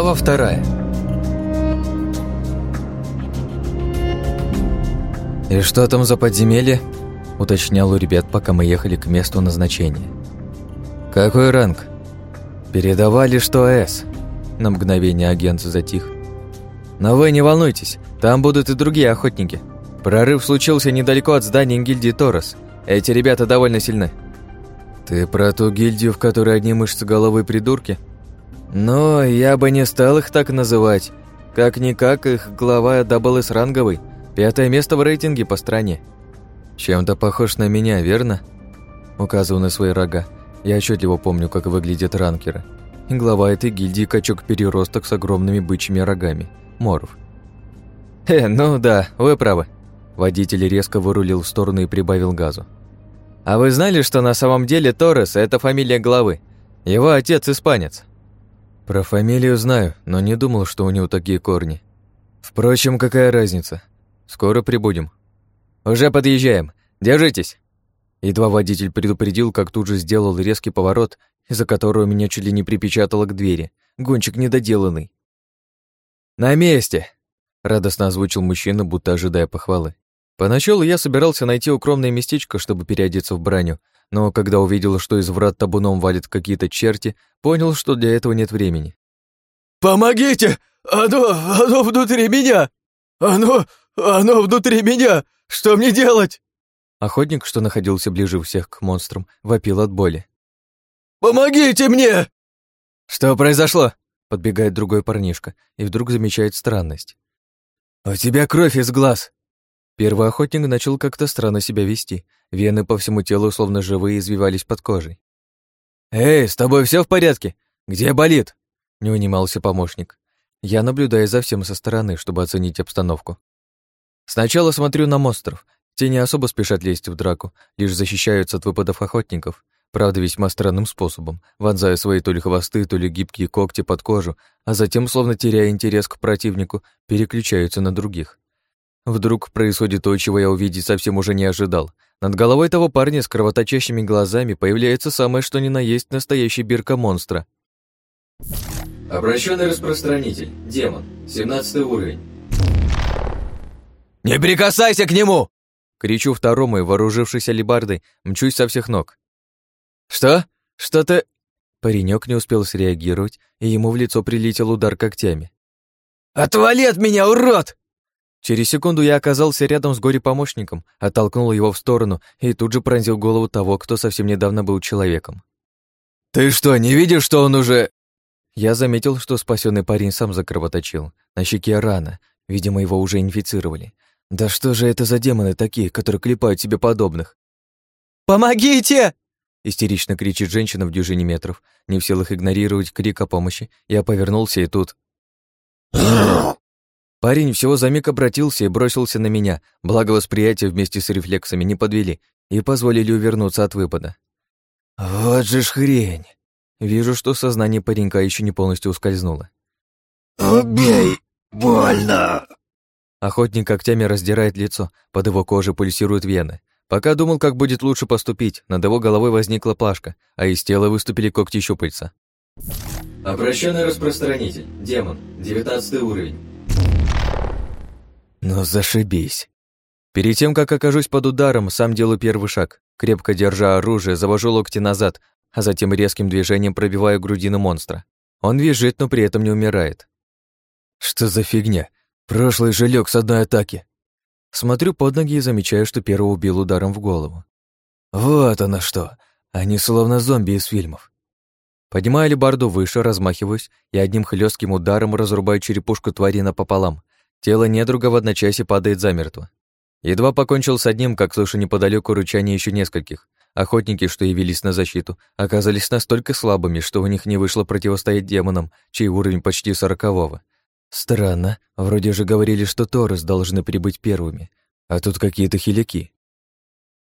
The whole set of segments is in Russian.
Глава вторая. «И что там за подземелье?» — уточнял у ребят, пока мы ехали к месту назначения. «Какой ранг?» «Передавали, что С». На мгновение агент затих. «Но вы не волнуйтесь, там будут и другие охотники. Прорыв случился недалеко от здания гильдии Торос. Эти ребята довольно сильны». «Ты про ту гильдию, в которой одни мышцы головы придурки?» Но я бы не стал их так называть. Как-никак их глава ДаблС ранговый, пятое место в рейтинге по стране. Чем-то похож на меня, верно? Указываю на свои рога. Я отчетливо помню, как выглядят ранкеры. И глава этой гильдии качок-переросток с огромными бычьими рогами. Моров. «Э, ну да, вы правы». Водитель резко вырулил в сторону и прибавил газу. «А вы знали, что на самом деле Торрес – это фамилия главы? Его отец – испанец». Про фамилию знаю, но не думал, что у него такие корни. Впрочем, какая разница? Скоро прибудем. Уже подъезжаем. Держитесь. Едва водитель предупредил, как тут же сделал резкий поворот, из-за которого меня чуть ли не припечатало к двери. Гонщик недоделанный. «На месте!» — радостно озвучил мужчина, будто ожидая похвалы. Поначалу я собирался найти укромное местечко, чтобы переодеться в броню, но когда увидел, что из врат табуном валят какие-то черти, понял, что для этого нет времени. «Помогите! Оно, оно внутри меня! Оно, оно внутри меня! Что мне делать?» Охотник, что находился ближе всех к монстрам, вопил от боли. «Помогите мне!» «Что произошло?» Подбегает другой парнишка и вдруг замечает странность. «У тебя кровь из глаз!» Первый охотник начал как-то странно себя вести. Вены по всему телу словно живые извивались под кожей. «Эй, с тобой все в порядке? Где болит?» Не унимался помощник. Я наблюдаю за всем со стороны, чтобы оценить обстановку. Сначала смотрю на монстров. Те не особо спешат лезть в драку, лишь защищаются от выпадов охотников. Правда, весьма странным способом, вонзая свои то ли хвосты, то ли гибкие когти под кожу, а затем, словно теряя интерес к противнику, переключаются на других. Вдруг происходит то, чего я увидеть совсем уже не ожидал. Над головой того парня с кровоточащими глазами появляется самое что ни на есть настоящий бирка монстра. Обращенный распространитель. Демон. 17 уровень. «Не прикасайся к нему!» Кричу второму и, вооружившись алебардой, мчусь со всех ног. «Что? Что-то...» Паренек не успел среагировать, и ему в лицо прилетел удар когтями. «Отвали от меня, урод!» Через секунду я оказался рядом с горе-помощником, оттолкнул его в сторону и тут же пронзил голову того, кто совсем недавно был человеком. «Ты что, не видишь, что он уже...» Я заметил, что спасенный парень сам закровоточил. На щеке рана, видимо, его уже инфицировали. Да что же это за демоны такие, которые клепают себе подобных? «Помогите!» Истерично кричит женщина в дюжине метров. Не в силах игнорировать крик о помощи, я повернулся и тут... Парень всего за миг обратился и бросился на меня, благо восприятие вместе с рефлексами не подвели и позволили увернуться от выпада. Вот же ж хрень! Вижу, что сознание паренька еще не полностью ускользнуло. «Убей! Больно!» Охотник когтями раздирает лицо, под его кожей пульсируют вены. Пока думал, как будет лучше поступить, над его головой возникла плашка, а из тела выступили когти щупальца. Обращенный распространитель. Демон. 19 уровень. Ну зашибись. Перед тем, как окажусь под ударом, сам делаю первый шаг. Крепко держа оружие, завожу локти назад, а затем резким движением пробиваю грудину монстра. Он визжит, но при этом не умирает. Что за фигня? Прошлый же лег с одной атаки. Смотрю под ноги и замечаю, что первого убил ударом в голову. Вот оно что. Они словно зомби из фильмов. Поднимаю алебарду выше, размахиваюсь и одним хлестким ударом разрубаю черепушку твари напополам, Тело недруга в одночасье падает замертво. Едва покончил с одним, как слышу неподалеку рычание еще нескольких. Охотники, что явились на защиту, оказались настолько слабыми, что у них не вышло противостоять демонам, чей уровень почти сорокового. Странно, вроде же говорили, что Торос должны прибыть первыми, а тут какие-то хиляки.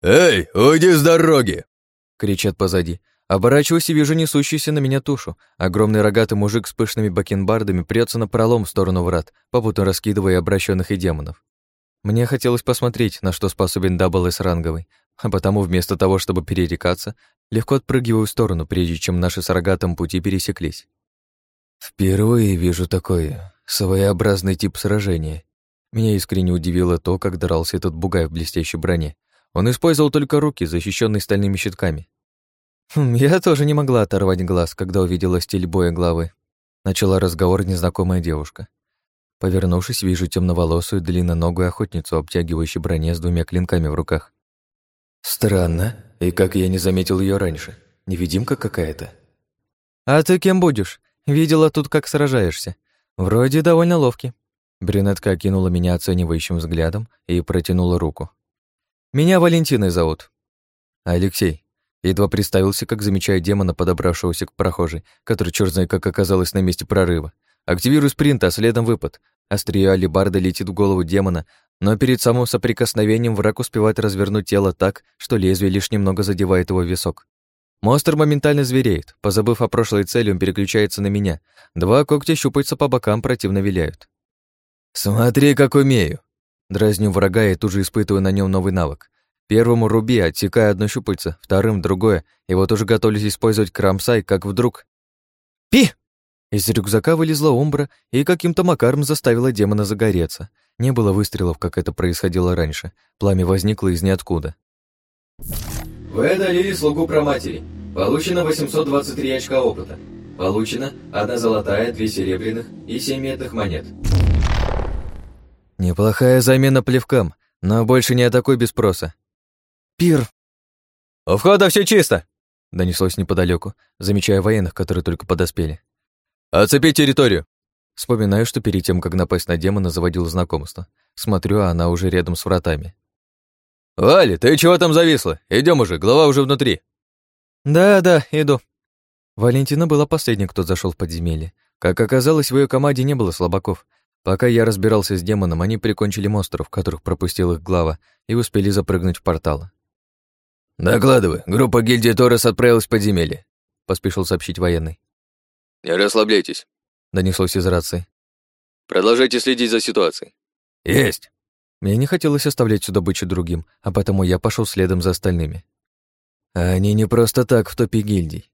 «Эй, уйди с дороги!» — кричат позади, Оборачиваюсь и вижу несущуюся на меня тушу. Огромный рогатый мужик с пышными бакенбардами прется на пролом в сторону врат, попутно раскидывая обращенных и демонов. Мне хотелось посмотреть, на что способен Дабл С ранговый, а потому вместо того, чтобы перерекаться, легко отпрыгиваю в сторону, прежде чем наши с рогатым пути пересеклись. Впервые вижу такой своеобразный тип сражения. Меня искренне удивило то, как дрался этот бугай в блестящей броне. Он использовал только руки, защищенные стальными щитками. Хм, я тоже не могла оторвать глаз, когда увидела стиль боя главы. Начала разговор незнакомая девушка. Повернувшись, вижу темноволосую длинноногую охотницу, обтягивающую броне с двумя клинками в руках. Странно, и как я не заметил ее раньше. Невидимка какая-то. «А ты кем будешь? Видела тут, как сражаешься. Вроде довольно ловкий». Брюнетка окинула меня оценивающим взглядом и протянула руку. «Меня Валентиной зовут». «Алексей». Едва представился, как замечаю демона, подобравшегося к прохожей, который черт знает как оказалось на месте прорыва. Активирую спринт, а следом выпад. Острие алибарда летит в голову демона, но перед самым соприкосновением враг успевает развернуть тело так, что лезвие лишь немного задевает его висок. Монстр моментально звереет. Позабыв о прошлой цели, он переключается на меня. Два когтя щупаются по бокам, противно виляют. «Смотри, как умею!» Дразню врага и тут же испытываю на нем новый навык. Первому руби, отсекая одно щупальце, вторым — другое, и вот уже готовлюсь использовать крамсай, как вдруг... «Пи!» Из рюкзака вылезла умбра и каким-то макаром заставила демона загореться. Не было выстрелов, как это происходило раньше. Пламя возникло из ниоткуда. Вы одолели слугу проматери. Получено 823 очка опыта. Получено одна золотая, две серебряных и семь медных монет. Неплохая замена плевкам, но больше не атакуй без спроса. Пир. У входа все чисто, донеслось неподалеку, замечая военных, которые только подоспели. Оцепить территорию. Вспоминаю, что перед тем, как напасть на демона, заводил знакомство. Смотрю, а она уже рядом с вратами. «Валя, ты чего там зависла? Идем уже, глава уже внутри». «Да, да, иду». Валентина была последней, кто зашел в подземелье. Как оказалось, в ее команде не было слабаков. Пока я разбирался с демоном, они прикончили монстров, которых пропустил их глава, и успели запрыгнуть в портал. «Докладывай, группа гильдии Торрес отправилась в подземелье», — поспешил сообщить военный. «Не расслабляйтесь», донеслось из рации. «Продолжайте следить за ситуацией». «Есть!» Мне не хотелось оставлять всю добычу другим, а потому я пошел следом за остальными. они не просто так в топе гильдий.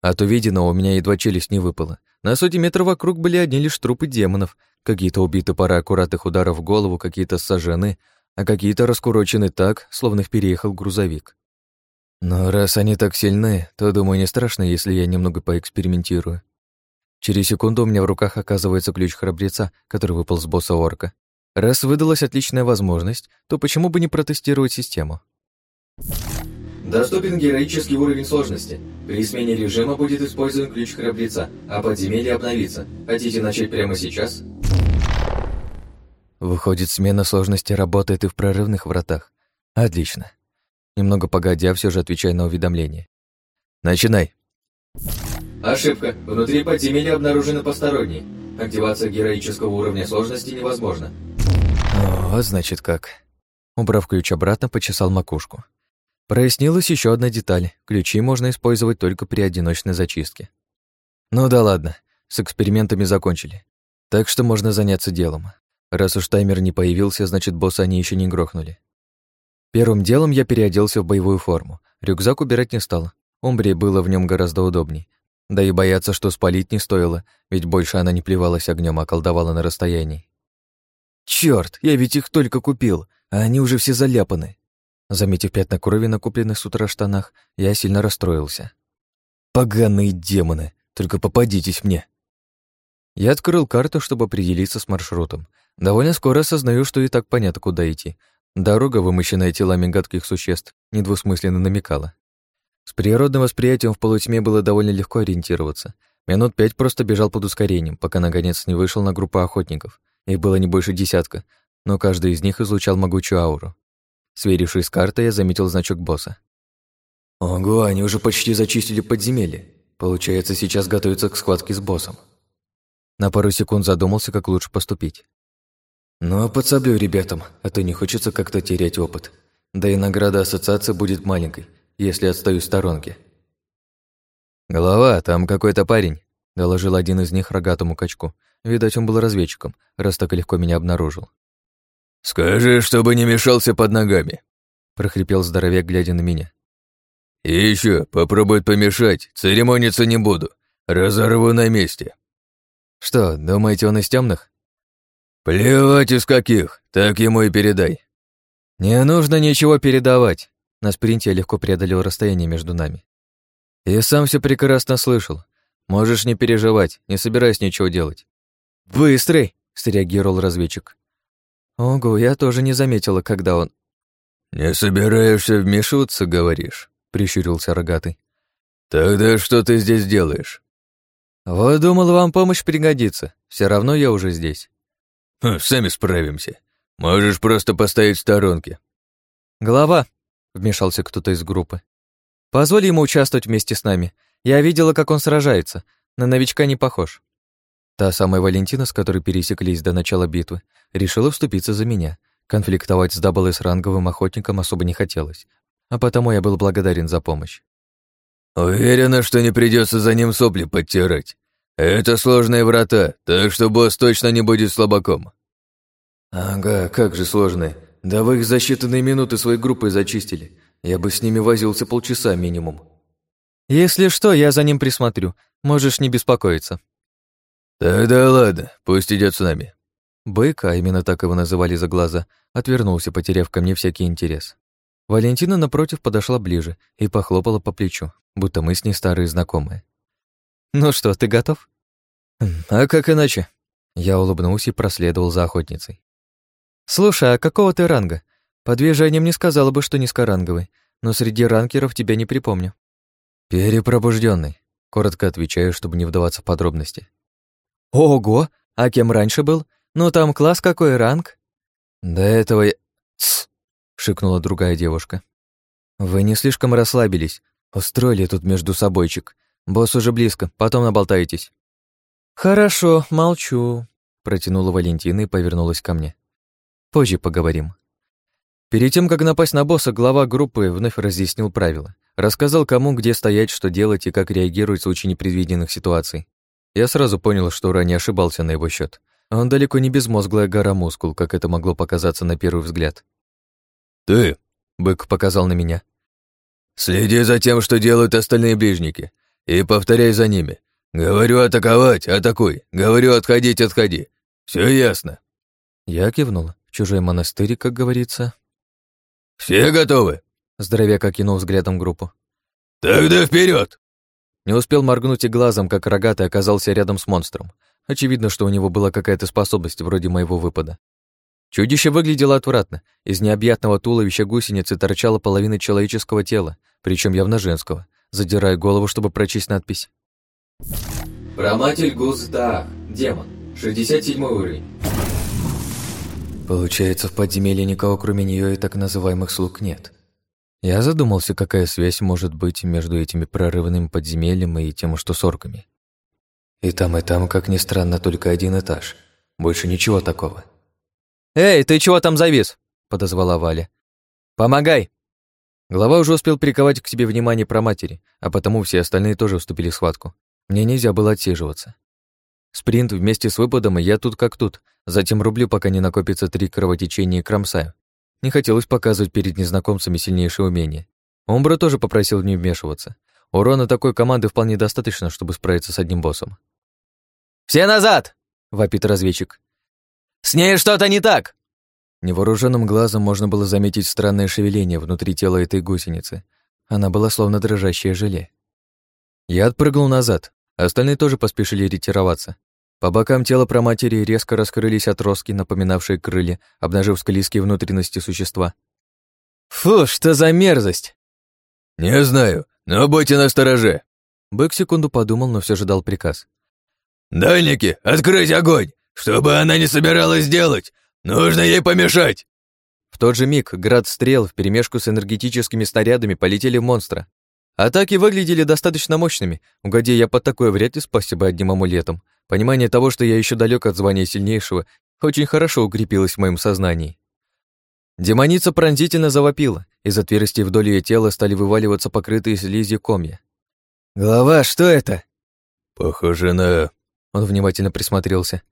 От увиденного у меня едва челюсть не выпала. На сотни метров вокруг были одни лишь трупы демонов, какие-то убиты пара аккуратных ударов в голову, какие-то сожжены, а какие-то раскурочены так, словно их переехал грузовик. Но раз они так сильны, то, думаю, не страшно, если я немного поэкспериментирую. Через секунду у меня в руках оказывается ключ храбреца, который выпал с босса орка. Раз выдалась отличная возможность, то почему бы не протестировать систему? Доступен героический уровень сложности. При смене режима будет использован ключ храбреца, а подземелье обновится. Хотите начать прямо сейчас? Выходит, смена сложности работает и в прорывных вратах. Отлично. Немного погодя, все же отвечай на уведомление. Начинай. Ошибка. Внутри подземелья обнаружены посторонние. Активация героического уровня сложности невозможна. О, значит как. Убрав ключ обратно, почесал макушку. Прояснилась еще одна деталь. Ключи можно использовать только при одиночной зачистке. Ну да ладно, с экспериментами закончили. Так что можно заняться делом. Раз уж таймер не появился, значит, босса они еще не грохнули. Первым делом я переоделся в боевую форму. Рюкзак убирать не стал. Умбре было в нем гораздо удобней, да и бояться, что спалить не стоило, ведь больше она не плевалась огнем, а колдовала на расстоянии. Черт, я ведь их только купил, а они уже все заляпаны. Заметив пятна крови на купленных с утра штанах, я сильно расстроился. Поганые демоны, только попадитесь мне. Я открыл карту, чтобы определиться с маршрутом. Довольно скоро осознаю, что и так понятно, куда идти. Дорога, вымощенная телами гадких существ, недвусмысленно намекала. С природным восприятием в полутьме было довольно легко ориентироваться. Минут пять просто бежал под ускорением, пока наконец не вышел на группу охотников. Их было не больше десятка, но каждый из них излучал могучую ауру. Сверившись с картой, я заметил значок босса. Ого, они уже почти зачистили подземелье. Получается, сейчас готовятся к схватке с боссом. На пару секунд задумался, как лучше поступить. Ну, а подсоблю ребятам, а то не хочется как-то терять опыт. Да и награда ассоциации будет маленькой, если отстаю в сторонке. «Голова, там какой-то парень», — доложил один из них рогатому качку. Видать, он был разведчиком, раз так легко меня обнаружил. «Скажи, чтобы не мешался под ногами», — прохрипел здоровяк, глядя на меня. «И еще попробует помешать, церемониться не буду, разорву на месте». Что, думаете, он из темных? Плевать из каких, так ему и передай. Не нужно ничего передавать. На спринте я легко преодолел расстояние между нами. И сам все прекрасно слышал. Можешь не переживать, не собираюсь ничего делать. «Быстрый!» — среагировал разведчик. Ого, я тоже не заметила, когда он... «Не собираешься вмешиваться, говоришь?» — прищурился рогатый. «Тогда что ты здесь делаешь?» «Вот думал, вам помощь пригодится. Все равно я уже здесь». Хм, «Сами справимся. Можешь просто поставить в сторонке». «Глава», — вмешался кто-то из группы. «Позволь ему участвовать вместе с нами. Я видела, как он сражается. На новичка не похож». Та самая Валентина, с которой пересеклись до начала битвы, решила вступиться за меня. Конфликтовать с double S-ранговым охотником особо не хотелось, а потому я был благодарен за помощь. «Уверена, что не придется за ним сопли подтирать. Это сложные врата, так что босс точно не будет слабаком». «Ага, как же сложные. Да вы их за считанные минуты своей группой зачистили. Я бы с ними возился полчаса минимум». «Если что, я за ним присмотрю. Можешь не беспокоиться». «Тогда ладно, пусть идет с нами». Бык, а именно так его называли за глаза, отвернулся, потеряв ко мне всякий интерес. Валентина, напротив, подошла ближе и похлопала по плечу, будто мы с ней старые знакомые. «Ну что, ты готов?» «А как иначе?» Я улыбнулся и проследовал за охотницей. «Слушай, а какого ты ранга? По движениям не сказала бы, что низкоранговый, но среди ранкеров тебя не припомню». «Перепробужденный», — коротко отвечаю, чтобы не вдаваться в подробности. «Ого! А кем раньше был? Ну там класс какой, ранг?» «До этого я...» «Тсс!» — шикнула другая девушка. «Вы не слишком расслабились. Устроили тут между собойчик. Босс уже близко, потом наболтаетесь». «Хорошо, молчу», — протянула Валентина и повернулась ко мне. «Позже поговорим». Перед тем, как напасть на босса, глава группы вновь разъяснил правила. Рассказал, кому где стоять, что делать и как реагировать в случае непредвиденных ситуаций. Я сразу понял, что Ура не ошибался на его счет. Он далеко не безмозглая гора мускул, как это могло показаться на первый взгляд. «Ты!» — бык показал на меня. «Следи за тем, что делают остальные ближники, и повторяй за ними. Говорю атаковать, атакуй. Говорю отходить, отходи. Все ясно». Я кивнул. Чужой монастырь, как говорится. «Все готовы?» — здоровяк окинул взглядом группу. «Тогда вперед! Не успел моргнуть и глазом, как рогатый оказался рядом с монстром. Очевидно, что у него была какая-то способность вроде моего выпада. Чудище выглядело отвратно. Из необъятного туловища гусеницы торчала половина человеческого тела, причем явно женского, задирая голову, чтобы прочесть надпись. Проматель Гузда, демон, 67 уровень. Получается, в подземелье никого кроме нее и так называемых слуг нет. Я задумался, какая связь может быть между этими прорывным подземельем и тем, что с орками. И там, и там, как ни странно, только один этаж. Больше ничего такого. «Эй, ты чего там завис?» — подозвала Валя. «Помогай!» Глава уже успел приковать к себе внимание про матери, а потому все остальные тоже вступили в схватку. Мне нельзя было отсиживаться. Спринт вместе с выпадом, и я тут как тут. Затем рублю, пока не накопится три кровотечения и кромсаю. Не хотелось показывать перед незнакомцами сильнейшее умение. Омбра тоже попросил не вмешиваться. Урона такой команды вполне достаточно, чтобы справиться с одним боссом. «Все назад!» — вопит разведчик. «С ней что-то не так!» Невооруженным глазом можно было заметить странное шевеление внутри тела этой гусеницы. Она была словно дрожащее желе. Я отпрыгнул назад, остальные тоже поспешили ретироваться. По бокам тела проматери резко раскрылись отростки, напоминавшие крылья, обнажив склизкие внутренности существа. «Фу, что за мерзость!» «Не знаю, но будьте настороже!» Бык секунду подумал, но все же дал приказ. «Дальники, открыть огонь! Чтобы она не собиралась делать! Нужно ей помешать!» В тот же миг град стрел вперемешку с энергетическими снарядами полетели в монстра. Атаки выглядели достаточно мощными, угодя я под такое вряд ли спасся бы одним амулетом, Понимание того, что я еще далек от звания сильнейшего, очень хорошо укрепилось в моем сознании. Демоница пронзительно завопила, из отверстий вдоль ее тела стали вываливаться покрытые слизью комья. «Голова, что это?» «Похоже на...» Он внимательно присмотрелся.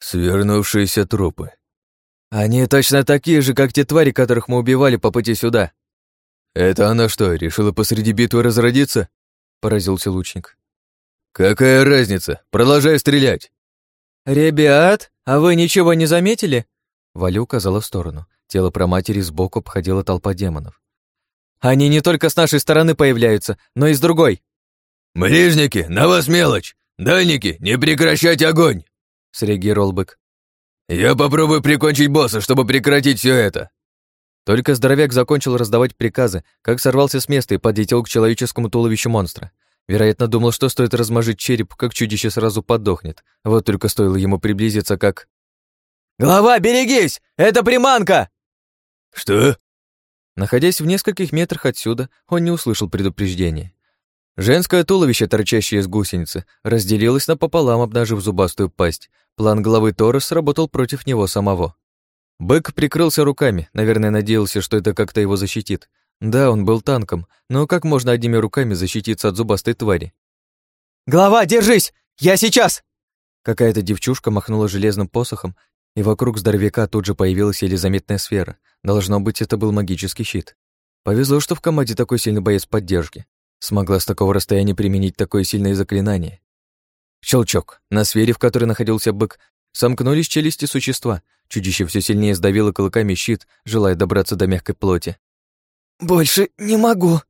«Свернувшиеся трупы». «Они точно такие же, как те твари, которых мы убивали по пути сюда». «Это она что, решила посреди битвы разродиться?» Поразился лучник. «Какая разница? Продолжай стрелять!» «Ребят, а вы ничего не заметили?» Валя указала в сторону. Тело проматери сбоку обходила толпа демонов. «Они не только с нашей стороны появляются, но и с другой!» «Ближники, на вас мелочь! Дальники, не прекращать огонь!» — среагировал бык. «Я попробую прикончить босса, чтобы прекратить все это!» Только здоровяк закончил раздавать приказы, как сорвался с места и подлетел к человеческому туловищу монстра. Вероятно, думал, что стоит размажить череп, как чудище сразу подохнет. Вот только стоило ему приблизиться, как... «Голова, берегись! Это приманка!» «Что?» Находясь в нескольких метрах отсюда, он не услышал предупреждения. Женское туловище, торчащее из гусеницы, разделилось напополам, обнажив зубастую пасть. План головы Тора сработал против него самого. Бык прикрылся руками, наверное, надеялся, что это как-то его защитит. Да, он был танком, но как можно одними руками защититься от зубастой твари? «Голова, держись! Я сейчас!» Какая-то девчушка махнула железным посохом, и вокруг здоровяка тут же появилась еле заметная сфера. Должно быть, это был магический щит. Повезло, что в команде такой сильный боец поддержки. Смогла с такого расстояния применить такое сильное заклинание. Щелчок. На сфере, в которой находился бык, сомкнулись челюсти существа. Чудище все сильнее сдавило кулаками щит, желая добраться до мягкой плоти. «Больше не могу!»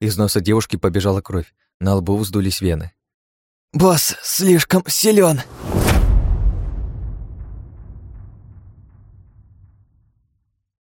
Из носа девушки побежала кровь, на лбу вздулись вены. «Босс слишком силен.